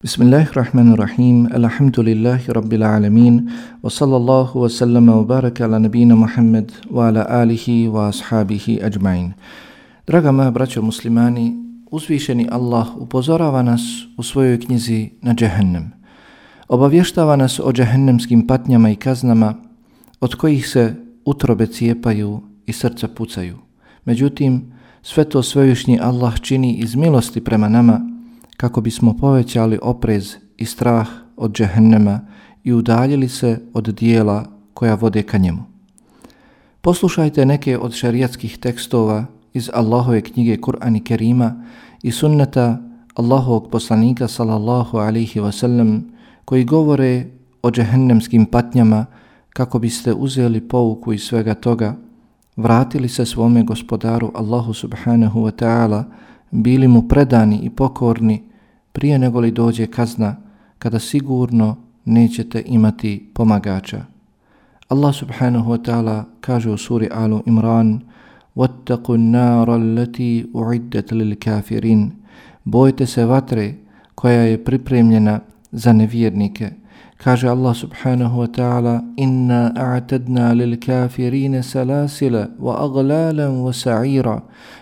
Bismillahirrahmanirrahim. Alhamdulillahi rabbil alamin. Wa sallallahu wa sallama wa baraka ala وبارك Muhammad wa ala alihi wa وأصحابه ajma'in. Draga moja braćo muslimani, uzvišeni Allah upozorava nas u svojoj knjizi na džehennem. Obavještava nas o džehennemskim patnjama i kaznama od kojih se utrobe cijepaju i srca pucaju. Međutim, sve to svevišnji Allah čini iz milosti prema nama kako bismo povećali oprez i strah od džehennema i udaljili se od dijela koja vode ka njemu. Poslušajte neke od šarijatskih tekstova iz Allahove knjige Kur'an i Kerima i sunneta Allahovog poslanika sallallahu alaihi wasallam koji govore o džehennemskim patnjama kako biste uzeli pouku iz svega toga, vratili se svome gospodaru Allahu subhanahu wa ta'ala, bili mu predani i pokorni prije nego li dođe kazna kada sigurno nećete imati pomagača. Allah subhanahu wa ta'ala kaže u suri Alu Imran وَاتَّقُوا النَّارَ الَّتِي أُعِدَّتْ لِلْكَافِرِينَ Bojte se vatre koja je pripremljena za nevjernike. Kaže Allah subhanahu wa ta'ala إِنَّا أَعْتَدْنَا لِلْكَافِرِينَ سَلَاسِلَ وَأَغْلَالًا وَسَعِيرًا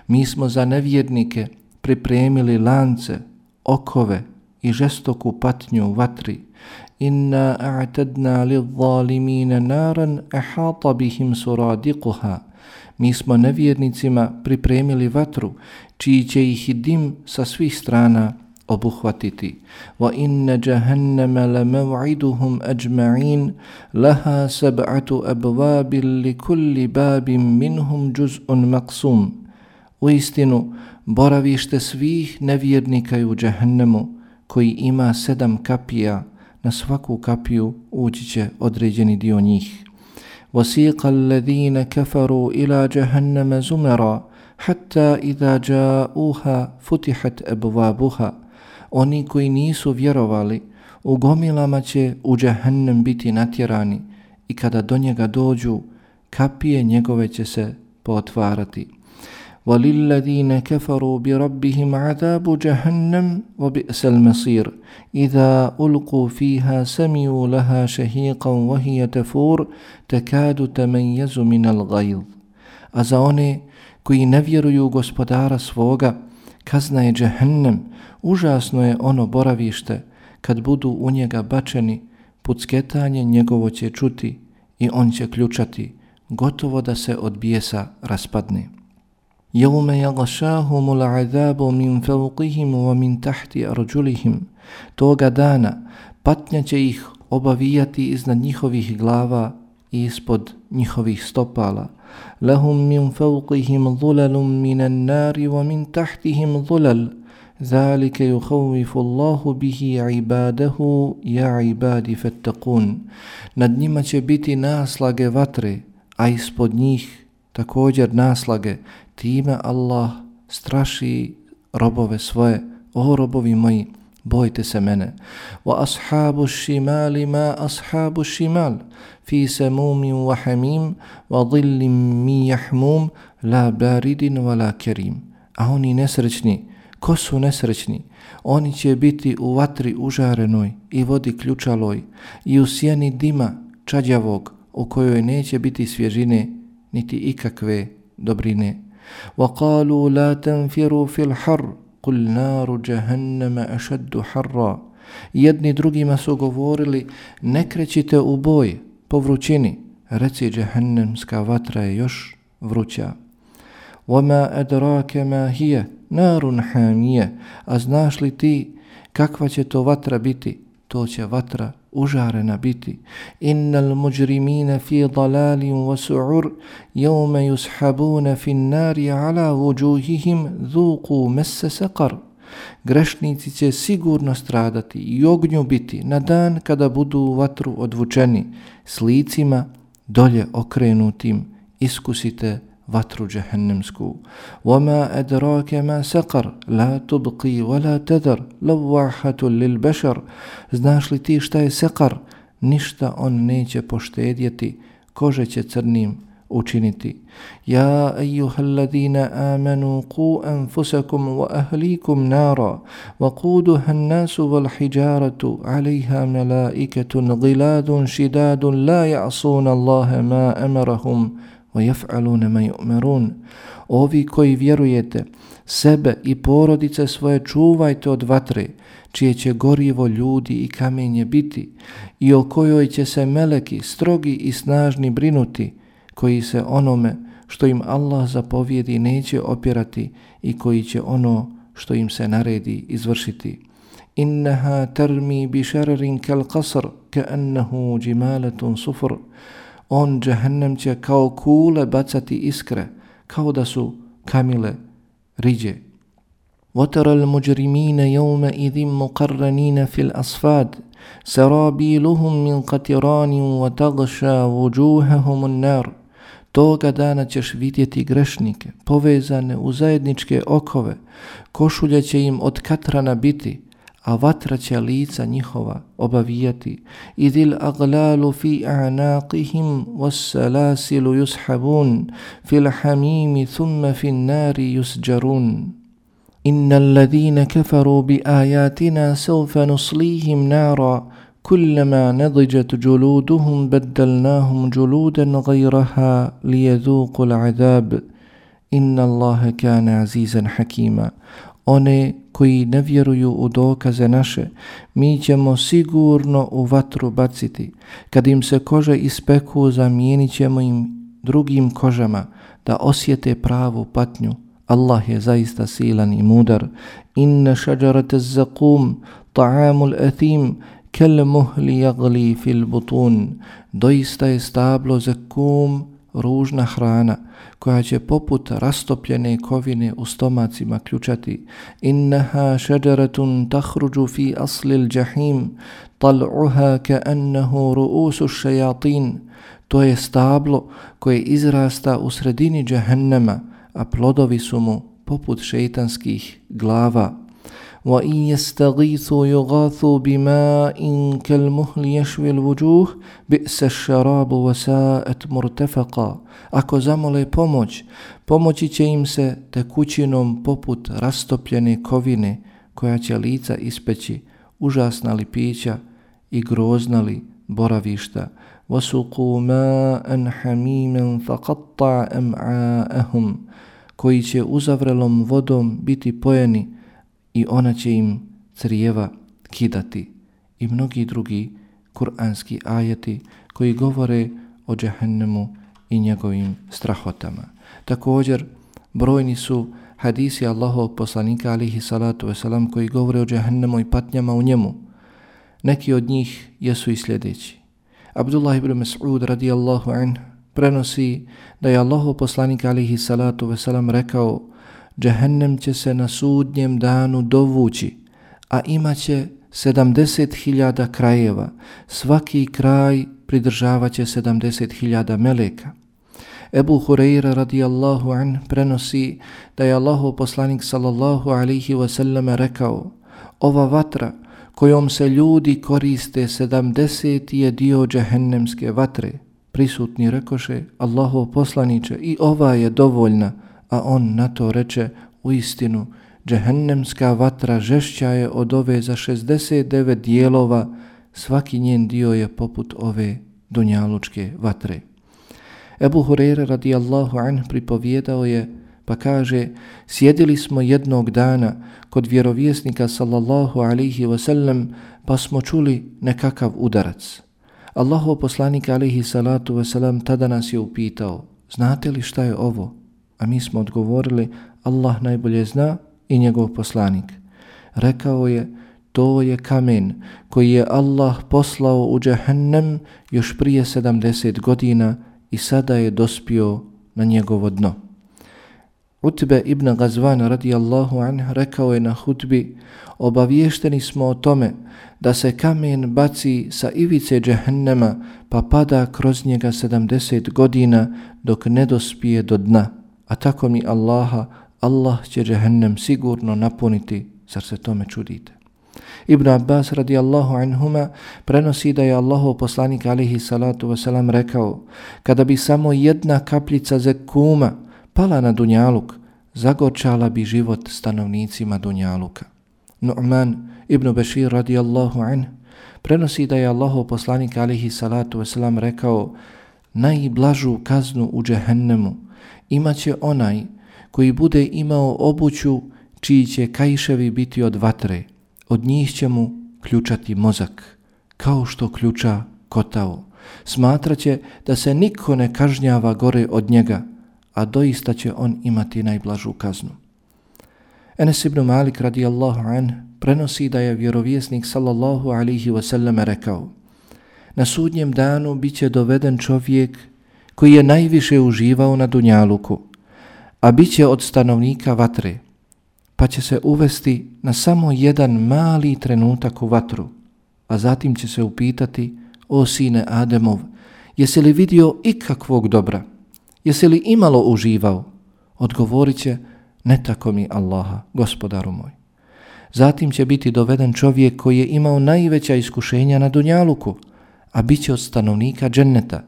Mi smo za nevjernike pripremili lance, okove i žestoku patnju u vatri. Inna a'tadna lidh-dhalimina naran ahata bihim suradiquha. Mi smo nevjernicima pripremili vatru, čiji će ih dim sa svih strana obuhvatiti. Wa inna jahannama lamaw'iduhum ajma'in laha sab'atu abwabin li kulli babin minhum juz'un maqsum. U istinu, boravište svih nevjernika u džahennemu, koji ima sedam kapija, na svaku kapiju ući će određeni dio njih. وَسِيقَ الَّذِينَ كَفَرُوا إِلَى جَهَنَّمَ زُمَرًا حَتَّى إِذَا جَاءُوهَا فُتِحَتْ أَبْوَابُهَا Oni koji nisu vjerovali, u gomilama će u džahennem biti natjerani i kada do njega dođu, kapije njegove će se potvarati. وللذين كفروا بربهم عذاب جهنم وبئس المصير إذا ألقوا فيها سمعوا لها شهيقا وهي تفور تكاد تميز من الغيظ A za one koji ne vjeruju gospodara svoga, kazna je džehennem, užasno je ono boravište, kad budu u njega bačeni, pucketanje njegovo će čuti i on će ključati, gotovo da se od bijesa raspadne. يوم يغشاهم العذاب من فوقهم ومن تحت أرجلهم توغا دانا patnja će ih obavijati iznad njihovih glava i ispod njihovih stopala. Lahum min fawqihim dhulalun minan nari wa min tahtihim dhulal. Zalike yukhawifu Allahu bihi ibadahu ja ibadi fattaqun. Nad njima će biti naslage vatre, a ispod njih također naslage, time Allah straši robove svoje, o robovi moji, bojte se mene. Wa ashabu shimali ma ashabu shimal, fi samumin wa hamim, wa dhillim mi jahmum, la baridin wa la kerim. A oni nesrećni, ko su nesrećni? Oni će biti u vatri užarenoj i vodi ključaloj i u sjeni dima čađavog u kojoj neće biti svježine niti ikakve dobrine. وقالوا لا تنفروا في الحر قل نار جهنم أشد حرا jedni drugima su govorili ne krećite u boj po vrućini reci džehennemska vatra je još vruća وما أدراك ما هي نار حامية a znaš li ti kakva će to vatra biti to će vatra užarena biti. Innal muđrimine fi dalalin wasu'ur, jevme yushabune fin nari ala vujuhihim dhuku messe sekar. Grešnici će sigurno stradati i ognju biti na dan kada budu u vatru odvučeni s licima dolje okrenutim iskusite vatru adrake ma saqar, la tubqi wa la tadar, lavahatu lil bešar. Znaš li ti šta je saqar? Ništa on neće poštedjeti, kože će crnim učiniti. Ja ejuhalladina amanu ku anfusakum wa ahlikum nara wa kuduha nasu wal hijaratu alaiha melaiketun giladun šidadun la ja'suna Allahe ma amarahum wa مَا ma. Ovi koji vjerujete, sebe i porodice svoje čuvajte od vatre, čije će gorivo ljudi i kamenje biti i o kojoj će se meleki strogi i snažni brinuti, koji se onome što im Allah zapovjedi neće opirati i koji će ono što im se naredi izvršiti. Innaha tarmi bi šararin kal qasr ka annahu džimaletun sufr On džahnem će kao kule bacati iskre, kao da su kamile riđe. وترى المجرمين يومئذ مقرنين في الأصفاد سرابيلهم من قطران وتغشى وجوههم النار Toga dana ćeš vidjeti grešnike, povezane u zajedničke okove, košulje će im od katrana biti, a vatra će lica njihova obavijati. Idil aglalu fi a'naqihim was salasilu yushabun fil hamimi thumma fin nari yusjarun. Inna alladhina kafaru bi ayatina sawfa nuslihim nara كلما نضجت جلودهم بدلناهم جلودا غيرها ليذوقوا العذاب إن الله كان عزيزا حكيما One koji ne vjeruju u dokaze naše, mi ćemo sigurno u vatru baciti. Kad im se kože ispeku, zamijenit ćemo im drugim kožama da osjete pravu patnju. Allah je zaista silan i mudar. Inna šađarate zakum, ta'amul athim, kel muhli jagli fil butun, doista je stablo zakum, ružna hrana, koja će poput rastopljene kovine u stomacima ključati. Innaha šeđaratun tahruđu fi aslil džahim, tal'uha ka'annahu ruusu šajatin. To je stablo koje izrasta u sredini džahennema, a plodovi su mu poput šeitanskih glava. وإن يستغيثوا يغاثوا بماء كالمهل يشوي الوجوه بئس الشراب وساءت مرتفقا Ako zamole pomoć, pomoći će im se tekućinom poput rastopljene kovine koja će lica ispeći, užasna li pića i grozna li boravišta. وَسُقُوا مَاءً حَمِيمًا فَقَطَّعَ أَمْعَاءَهُمْ koji će uzavrelom vodom biti pojeni, i ona će im crijeva kidati i mnogi drugi kuranski ajeti koji govore o džahennemu i njegovim strahotama. Također, brojni su hadisi Allahov poslanika alihi salatu wasalam koji govore o džahennemu i patnjama u njemu. Neki od njih jesu i sljedeći. Abdullah ibn Mas'ud radijallahu an prenosi da je Allahov poslanik alihi salatu wasalam rekao Džehennem će se na sudnjem danu dovući, a imaće 70.000 krajeva. Svaki kraj pridržavaće 70.000 meleka. Ebu Hureyre radijallahu an prenosi da je Allahu poslanik sallallahu alihi wasallam rekao Ova vatra kojom se ljudi koriste 70 je dio džehennemske vatre. Prisutni rekoše Allahu poslaniće i ova je dovoljna a on na to reče u istinu, džehennemska vatra žešća je od ove za 69 dijelova, svaki njen dio je poput ove dunjalučke vatre. Ebu Hurere radijallahu anh pripovjedao je, pa kaže, sjedili smo jednog dana kod vjerovjesnika sallallahu alihi wasallam, pa smo čuli nekakav udarac. Allahov poslanik alihi salatu wasallam tada nas je upitao, znate li šta je ovo? A mi smo odgovorili, Allah najbolje zna i njegov poslanik. Rekao je, to je kamen koji je Allah poslao u džahennem još prije 70 godina i sada je dospio na njegovo dno. Utbe ibn Gazvan radijallahu anh rekao je na hutbi, obaviješteni smo o tome da se kamen baci sa ivice džehennema pa pada kroz njega 70 godina dok ne dospije do dna a tako mi Allaha, Allah će džehennem sigurno napuniti, zar se tome čudite. Ibn Abbas radijallahu anhuma prenosi da je Allahov poslanik alihi salatu wasalam rekao kada bi samo jedna kapljica zekuma pala na Dunjaluk, zagorčala bi život stanovnicima Dunjaluka. Nu'man ibn Bešir radijallahu anh prenosi da je Allahov poslanik alihi salatu wasalam rekao najblažu kaznu u džehennemu imaće onaj koji bude imao obuću čiji će kajševi biti od vatre, od njih će mu ključati mozak, kao što ključa kotao. Smatraće da se niko ne kažnjava gore od njega, a doista će on imati najblažu kaznu. Enes ibn Malik radijallahu an prenosi da je vjerovjesnik sallallahu alihi wasallam rekao Na sudnjem danu bit će doveden čovjek koji je najviše uživao na Dunjaluku, a bit će od stanovnika vatre, pa će se uvesti na samo jedan mali trenutak u vatru, a zatim će se upitati, o sine Ademov, jesi li vidio ikakvog dobra? Jesi li imalo uživao? Odgovorit će, ne tako mi Allaha, gospodaru moj. Zatim će biti doveden čovjek koji je imao najveća iskušenja na Dunjaluku, a bit će od stanovnika dženneta,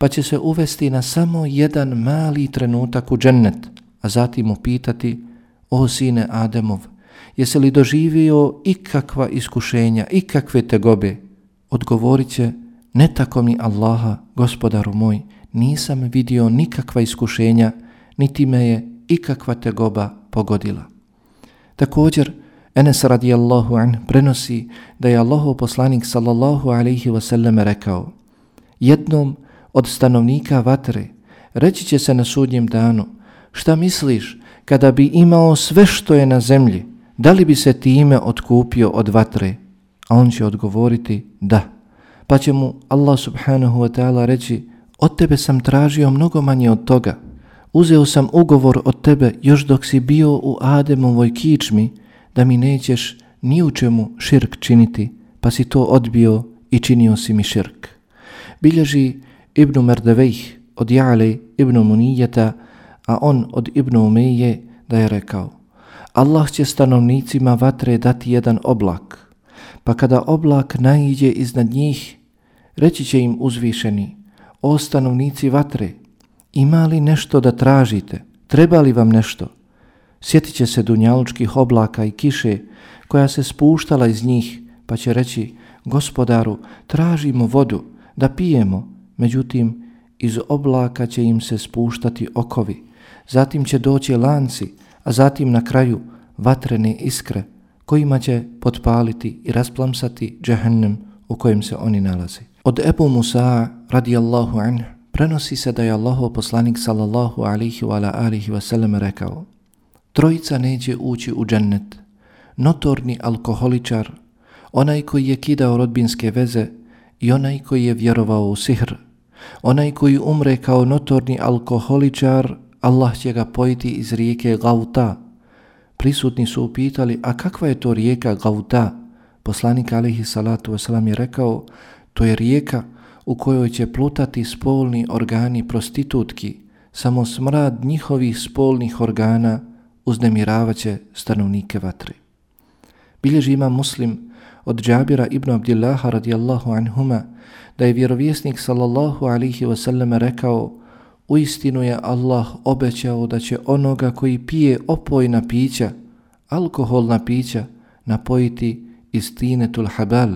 pa će se uvesti na samo jedan mali trenutak u džennet, a zatim upitati, o sine Ademov, jesi li doživio ikakva iskušenja, ikakve tegobe? Odgovorit će, ne tako mi Allaha, gospodaru moj, nisam vidio nikakva iskušenja, niti me je ikakva tegoba pogodila. Također, Enes radijallahu an prenosi da je Allahov poslanik sallallahu alaihi wasallam rekao jednom od stanovnika vatre. Reći će se na sudnjem danu šta misliš kada bi imao sve što je na zemlji da li bi se time otkupio od vatre? A on će odgovoriti da. Pa će mu Allah subhanahu wa ta'ala reći od tebe sam tražio mnogo manje od toga. Uzeo sam ugovor od tebe još dok si bio u Ademovoj kičmi da mi nećeš ni u čemu širk činiti, pa si to odbio i činio si mi širk. Bilježi Ibnu Merdevejh od Ja'le Ibnu Munijeta, a on od Ibnu Umeje da je rekao Allah će stanovnicima vatre dati jedan oblak, pa kada oblak naiđe iznad njih, reći će im uzvišeni, o stanovnici vatre, ima li nešto da tražite, treba li vam nešto? Sjetit će se dunjalučkih oblaka i kiše koja se spuštala iz njih, pa će reći, gospodaru, tražimo vodu da pijemo. Međutim, iz oblaka će im se spuštati okovi. Zatim će doći lanci, a zatim na kraju vatrene iskre kojima će potpaliti i rasplamsati džehennem u kojem se oni nalazi. Od Ebu Musa radijallahu anhu prenosi se da je Allahov poslanik sallallahu alihi wa alihi wasallam rekao Trojica neće ući u džennet. Notorni alkoholičar, onaj koji je kidao rodbinske veze i onaj koji je vjerovao u sihr. Onaj koji umre kao notorni alkoholičar, Allah će ga pojiti iz rijeke Gauta. Prisutni su upitali, a kakva je to rijeka Gauta? Poslanik alihi salatu wasalam je rekao, to je rijeka u kojoj će plutati spolni organi prostitutki, samo smrad njihovih spolnih organa uznemiravaće stanovnike vatre. Bilježi ima muslim od Džabira ibn Abdillaha radijallahu anhuma da je vjerovjesnik sallallahu alihi wasallam rekao u istinu je Allah obećao da će onoga koji pije opojna pića, alkoholna pića, napojiti iz tinetul habal.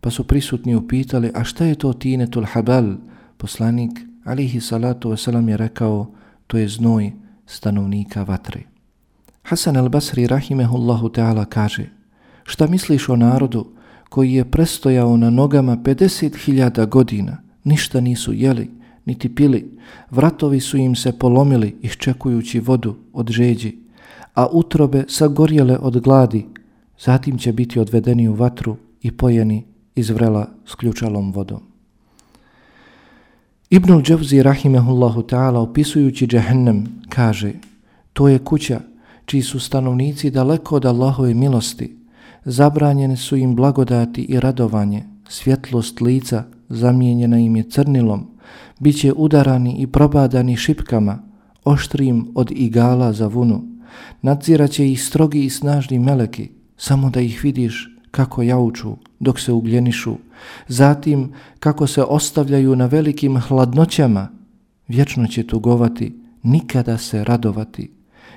Pa su prisutni upitali, a šta je to tinetul habal? Poslanik alihi salatu wasalam, je rekao, to je znoj stanovnika vatre. Hasan al-Basri rahimehullahu ta'ala kaže Šta misliš o narodu koji je prestojao na nogama 50.000 godina, ništa nisu jeli, niti pili, vratovi su im se polomili iščekujući vodu od žeđi, a utrobe sagorjele od gladi, zatim će biti odvedeni u vatru i pojeni iz vrela s ključalom vodom. Ibnul Džavzi rahimehullahu ta'ala opisujući džehennem kaže To je kuća čiji su stanovnici daleko od Allahove milosti, zabranjene su im blagodati i radovanje, svjetlost lica zamijenjena im je crnilom, bit će udarani i probadani šipkama, oštrim od igala za vunu, nadziraće ih strogi i snažni meleki, samo da ih vidiš kako jauču dok se ugljenišu, zatim kako se ostavljaju na velikim hladnoćama, vječno će tugovati, nikada se radovati.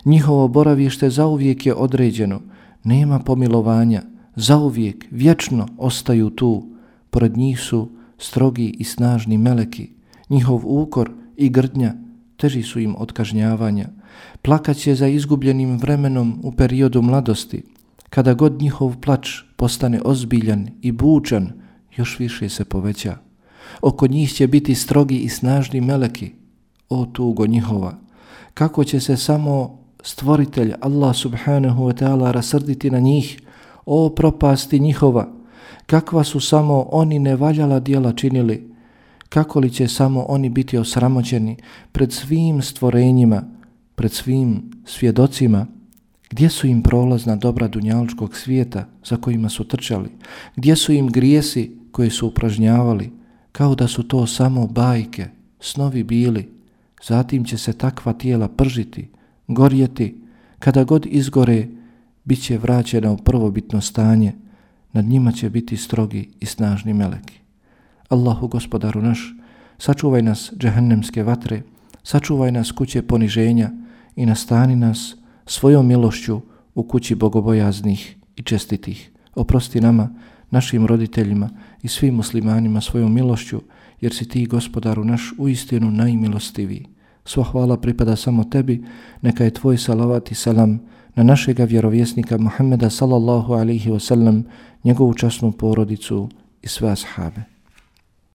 Njihovo boravište zauvijek je određeno, nema pomilovanja, zauvijek, vječno ostaju tu. Pored njih su strogi i snažni meleki, njihov ukor i grdnja teži su im od kažnjavanja. Plakaće za izgubljenim vremenom u periodu mladosti, kada god njihov plač postane ozbiljan i bučan, još više se poveća. Oko njih će biti strogi i snažni meleki, o tugo njihova. Kako će se samo stvoritelj Allah subhanahu wa ta'ala rasrditi na njih, o propasti njihova, kakva su samo oni nevaljala dijela činili, kako li će samo oni biti osramoćeni pred svim stvorenjima, pred svim svjedocima, gdje su im prolazna dobra dunjaličkog svijeta za kojima su trčali, gdje su im grijesi koje su upražnjavali, kao da su to samo bajke, snovi bili, zatim će se takva tijela pržiti, gorjeti, kada god izgore, bit će vraćena u prvobitno stanje, nad njima će biti strogi i snažni meleki. Allahu gospodaru naš, sačuvaj nas džehennemske vatre, sačuvaj nas kuće poniženja i nastani nas svojom milošću u kući bogobojaznih i čestitih. Oprosti nama, našim roditeljima i svim muslimanima svojom milošću, jer si ti, gospodaru naš, u istinu najmilostiviji. Sva hvala pripada samo tebi, neka je tvoj salavat i salam na našega vjerovjesnika Muhammeda sallallahu alaihi wasallam, njegovu časnu porodicu i sve ashabe.